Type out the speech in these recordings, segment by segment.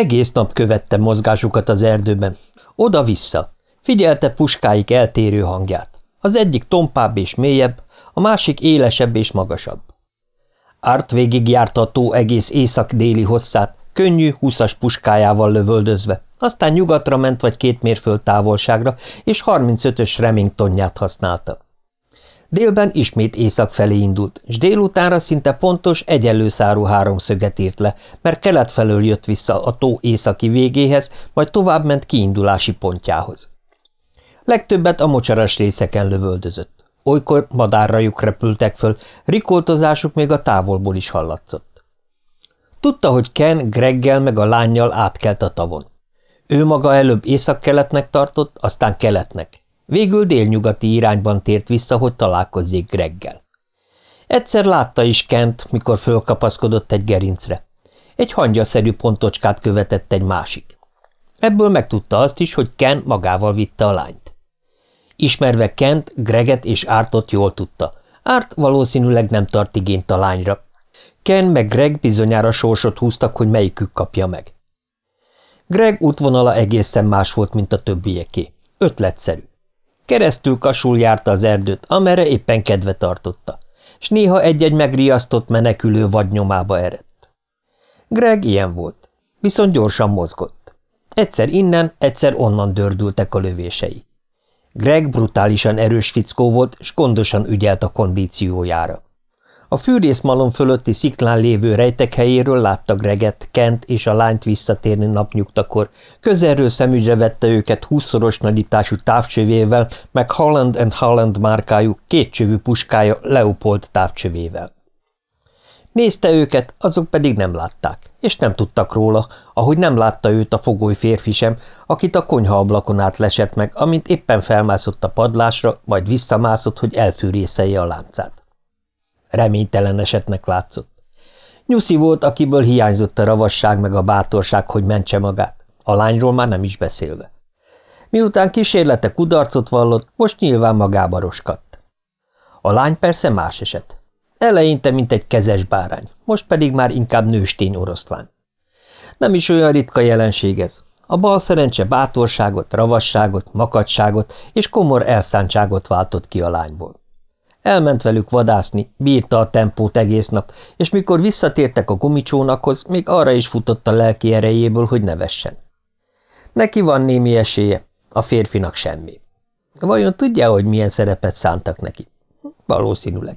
Egész nap követte mozgásukat az erdőben. Oda-vissza. Figyelte puskáik eltérő hangját. Az egyik tompább és mélyebb, a másik élesebb és magasabb. Árt végig járta a tó egész észak-déli hosszát, könnyű, húszas puskájával lövöldözve, aztán nyugatra ment vagy két mérföld távolságra, és 35-ös Remingtonját használta. Délben ismét észak felé indult, és délutánra szinte pontos, egyenlő szárú háromszöget írt le, mert kelet felől jött vissza a tó északi végéhez, majd továbbment kiindulási pontjához. Legtöbbet a mocsaras részeken lövöldözött. Olykor madárrajuk repültek föl, rikoltozásuk még a távolból is hallatszott. Tudta, hogy Ken Greggel meg a lányjal átkelt a tavon. Ő maga előbb északkeletnek tartott, aztán keletnek. Végül délnyugati irányban tért vissza, hogy találkozzék Greggel. Egyszer látta is Kent, mikor fölkapaszkodott egy gerincre. Egy hangyaszerű pontocskát követett egy másik. Ebből megtudta azt is, hogy Ken magával vitte a lányt. Ismerve Kent, Greget és Ártot jól tudta. Árt valószínűleg nem tart igényt a lányra. Ken meg Greg bizonyára sorsot húztak, hogy melyikük kapja meg. Greg útvonala egészen más volt, mint a többieké. Ötletszerű. Keresztül kasul járta az erdőt, amerre éppen kedve tartotta, és néha egy-egy megriasztott menekülő vadnyomába eredt. Greg ilyen volt, viszont gyorsan mozgott. Egyszer innen, egyszer onnan dördültek a lövései. Greg brutálisan erős fickó volt, és gondosan ügyelt a kondíciójára. A fűrészmalom fölötti sziklán lévő rejtek helyéről látta Greget, Kent és a lányt visszatérni napnyugtakor. Közelről szemügyre vette őket húszszoros nagyítású távcsövével, meg Holland and Holland márkájú kétcsövű puskája Leopold távcsövével. Nézte őket, azok pedig nem látták, és nem tudtak róla, ahogy nem látta őt a fogoly férfi sem, akit a konyha ablakon át lesett meg, amint éppen felmászott a padlásra, majd visszamászott, hogy elfűrészelje a láncát. Reménytelen esetnek látszott. Nyuszi volt, akiből hiányzott a ravasság meg a bátorság, hogy mentse magát, a lányról már nem is beszélve. Miután kísérlete kudarcot vallott, most nyilván magába roskadt. A lány persze más eset. Eleinte, mint egy kezes bárány, most pedig már inkább nőstény oroszlán. Nem is olyan ritka jelenség ez. A bal szerencse bátorságot, ravasságot, makadságot és komor elszántságot váltott ki a lányból. Elment velük vadászni, bírta a tempót egész nap, és mikor visszatértek a gumicsónakhoz, még arra is futott a lelki erejéből, hogy nevessen. Neki van némi esélye, a férfinak semmi. Vajon tudja, hogy milyen szerepet szántak neki? Valószínűleg.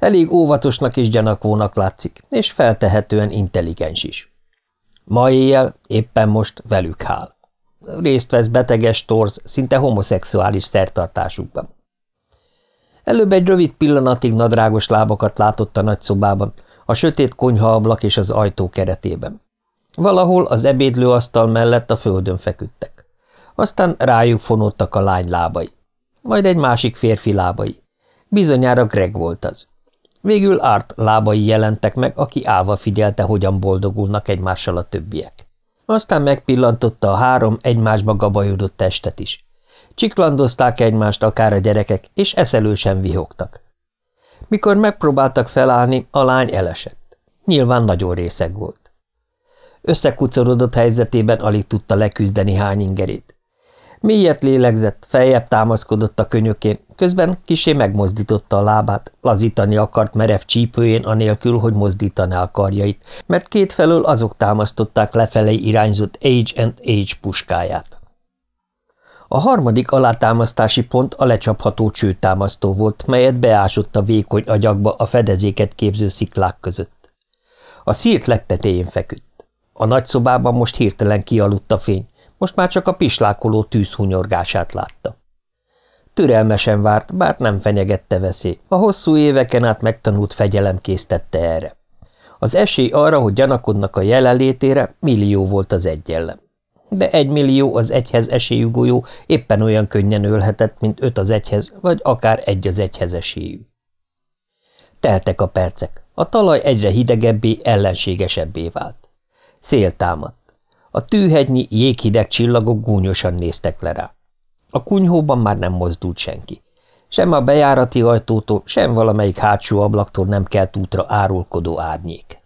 Elég óvatosnak és gyanakvónak látszik, és feltehetően intelligens is. Ma éjjel, éppen most velük hál. Részt vesz beteges, torz, szinte homoszexuális szertartásukban. Előbb egy rövid pillanatig nadrágos lábakat látott a nagyszobában, a sötét konyhaablak és az ajtó keretében. Valahol az ebédlőasztal mellett a földön feküdtek. Aztán rájuk fonódtak a lány lábai. Majd egy másik férfi lábai. Bizonyára Greg volt az. Végül Art lábai jelentek meg, aki állva figyelte, hogyan boldogulnak egymással a többiek. Aztán megpillantotta a három egymásba gabajodott testet is. Csiklandozták egymást akár a gyerekek, és eszelősen vihogtak. Mikor megpróbáltak felállni, a lány elesett. Nyilván nagyon részeg volt. Összekucorodott helyzetében alig tudta leküzdeni hány ingerét. Mélyet lélegzett, feljebb támaszkodott a könyökén, közben kisé megmozdította a lábát, lazítani akart merev csípőjén anélkül, hogy mozdítaná a karjait, mert kétfelől azok támasztották lefelé irányzott Age and Age puskáját. A harmadik alátámasztási pont a lecsapható csőtámasztó volt, melyet beásott a vékony agyakba a fedezéket képző sziklák között. A szírt legtetején feküdt. A nagyszobában most hirtelen kialudt a fény, most már csak a pislákoló tűzhunyorgását látta. Türelmesen várt, bár nem fenyegette veszély, a hosszú éveken át megtanult fegyelem késztette erre. Az esély arra, hogy gyanakodnak a jelenlétére, millió volt az egyellem de egy millió az egyhez esélyű golyó éppen olyan könnyen ölhetett, mint öt az egyhez, vagy akár egy az egyhez esélyű. Teltek a percek, a talaj egyre hidegebbé, ellenségesebbé vált. Szél támadt. A tűhegynyi, jéghideg csillagok gúnyosan néztek le rá. A kunyhóban már nem mozdult senki. Sem a bejárati ajtótól, sem valamelyik hátsó ablaktól nem kelt útra árulkodó árnyék.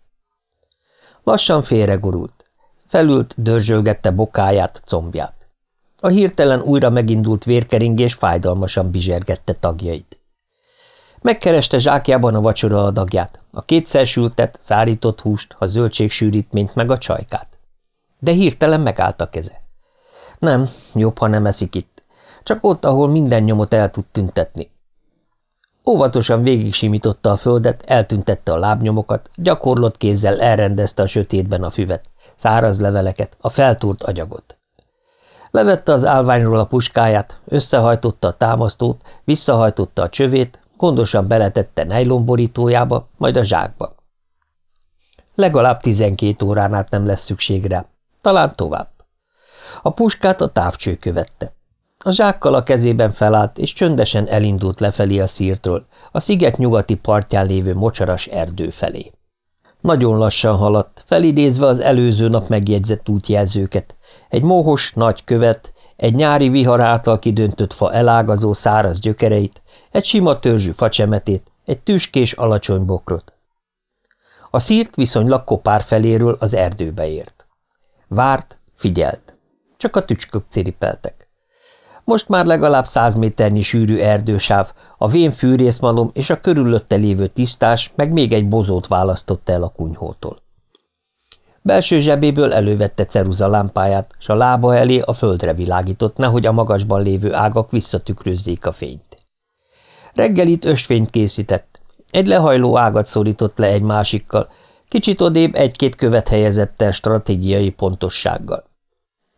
Lassan félregurult. Felült, dörzsölgette bokáját, combját. A hirtelen újra megindult vérkeringés fájdalmasan bizsergette tagjait. Megkereste zsákjában a vacsora adagját, a kétszer sültet, szárított húst, a zöldségsűrítményt meg a csajkát. De hirtelen megállt a keze. Nem, jobb, ha nem eszik itt. Csak ott, ahol minden nyomot el tud tüntetni. Óvatosan végig simította a földet, eltüntette a lábnyomokat, gyakorlott kézzel elrendezte a sötétben a füvet, száraz leveleket, a feltúrt agyagot. Levette az állványról a puskáját, összehajtotta a támasztót, visszahajtotta a csövét, gondosan beletette nejlomborítójába, majd a zsákba. Legalább tizenkét órán át nem lesz szükség talán tovább. A puskát a távcső követte. A zsákkal a kezében felállt, és csöndesen elindult lefelé a szírtől, a sziget nyugati partján lévő mocsaras erdő felé. Nagyon lassan haladt, felidézve az előző nap megjegyzett útjelzőket. Egy mohos, nagy követ, egy nyári vihar által kidöntött fa elágazó száraz gyökereit, egy sima törzsű facsemetét, egy tüskés alacsony bokrot. A szírt viszonylag kopár feléről az erdőbe ért. Várt, figyelt. Csak a tücskök ciripeltek. Most már legalább száz méternyi sűrű erdősáv, a vén fűrészmalom és a körülötte lévő tisztás meg még egy bozót választotta el a kunyhótól. Belső zsebéből elővette ceruza lámpáját, s a lába elé a földre világított, nehogy a magasban lévő ágak visszatükrözzék a fényt. Reggelit ösvényt készített. Egy lehajló ágat szorított le egy másikkal, kicsit odébb egy-két követ helyezett el stratégiai pontossággal.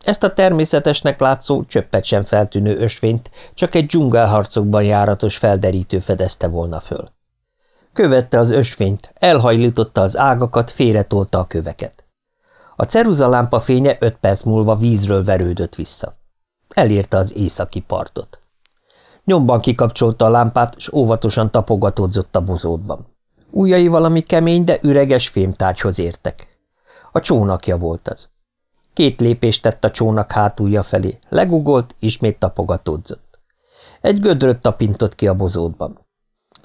Ezt a természetesnek látszó, csöppet sem feltűnő ösvényt csak egy dzsungelharcokban járatos felderítő fedezte volna föl. Követte az ösvényt, elhajlította az ágakat, félretolta a köveket. A ceruzalámpa fénye öt perc múlva vízről verődött vissza. Elérte az északi partot. Nyomban kikapcsolta a lámpát, és óvatosan tapogatódzott a bozótban. Újjai valami kemény, de üreges fémtárgyhoz értek. A csónakja volt az. Két lépést tett a csónak hátulja felé, legugolt, ismét tapogatódzott. Egy gödröt tapintott ki a bozótban.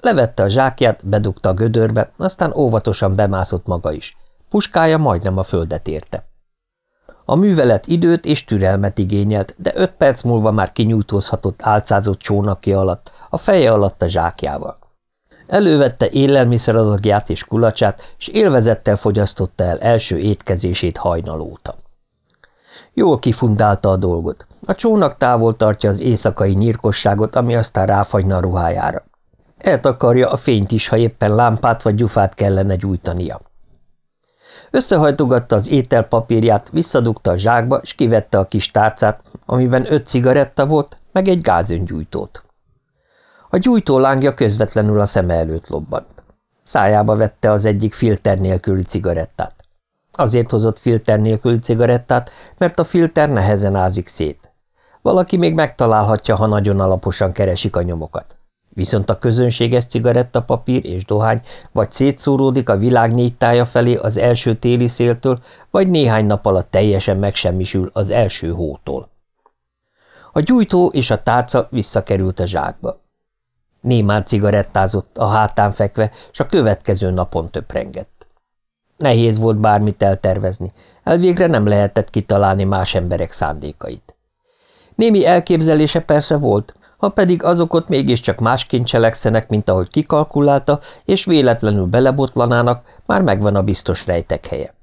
Levette a zsákját, bedugta a gödörbe, aztán óvatosan bemászott maga is. Puskája majdnem a földet érte. A művelet időt és türelmet igényelt, de öt perc múlva már kinyújtózhatott álcázott csónakja alatt, a feje alatt a zsákjával. Elővette élelmiszeradagját és kulacsát, és élvezettel fogyasztotta el első étkezését hajnalóta. Jól kifundálta a dolgot. A csónak távol tartja az éjszakai nyírkosságot, ami aztán ráfagyna a ruhájára. Eltakarja a fényt is, ha éppen lámpát vagy gyufát kellene gyújtania. Összehajtogatta az étel papírját, visszadugta a zsákba, és kivette a kis tárcát, amiben öt cigaretta volt, meg egy gázöngyújtót. A gyújtó lángja közvetlenül a szeme előtt lobbant. Szájába vette az egyik filter nélküli cigarettát. Azért hozott filter nélküli cigarettát, mert a filter nehezen ázik szét. Valaki még megtalálhatja, ha nagyon alaposan keresik a nyomokat. Viszont a közönséges cigarettapapír és dohány vagy szétszóródik a világ négy tája felé az első téli széltől, vagy néhány nap alatt teljesen megsemmisül az első hótól. A gyújtó és a tárca visszakerült a zsákba. Némán cigarettázott, a hátán fekve, és a következő napon töprengett. Nehéz volt bármit eltervezni, elvégre nem lehetett kitalálni más emberek szándékait. Némi elképzelése persze volt, ha pedig azok ott mégiscsak másként cselekszenek, mint ahogy kikalkulálta, és véletlenül belebotlanának, már megvan a biztos rejtek helye.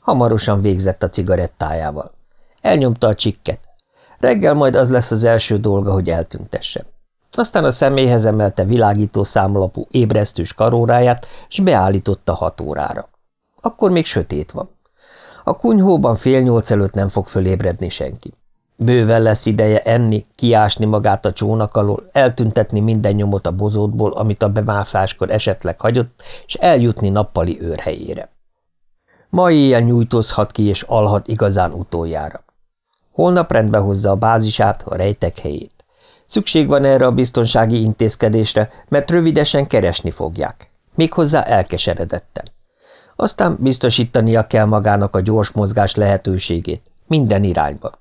Hamarosan végzett a cigarettájával. Elnyomta a csikket. Reggel majd az lesz az első dolga, hogy eltüntesse. Aztán a személyhez emelte világító számlapú ébresztős karóráját, s beállította hat órára. Akkor még sötét van. A kunyhóban fél nyolc előtt nem fog fölébredni senki. Bőven lesz ideje enni, kiásni magát a csónak alól, eltüntetni minden nyomot a bozótból, amit a bemászáskor esetleg hagyott, és eljutni nappali őrhelyére. Ma éjjel nyújtózhat ki és alhat igazán utoljára. Holnap rendbe hozza a bázisát, a rejtek helyét. Szükség van erre a biztonsági intézkedésre, mert rövidesen keresni fogják. Méghozzá elkeseredetten. Aztán biztosítania kell magának a gyors mozgás lehetőségét, minden irányba.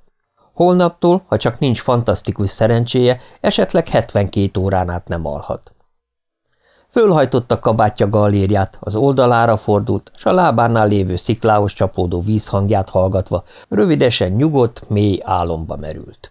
Holnaptól, ha csak nincs fantasztikus szerencséje, esetleg 72 órán át nem alhat. Fölhajtotta kabátja gallériát, az oldalára fordult, s a lábánál lévő sziklához csapódó vízhangját hallgatva rövidesen nyugodt, mély álomba merült.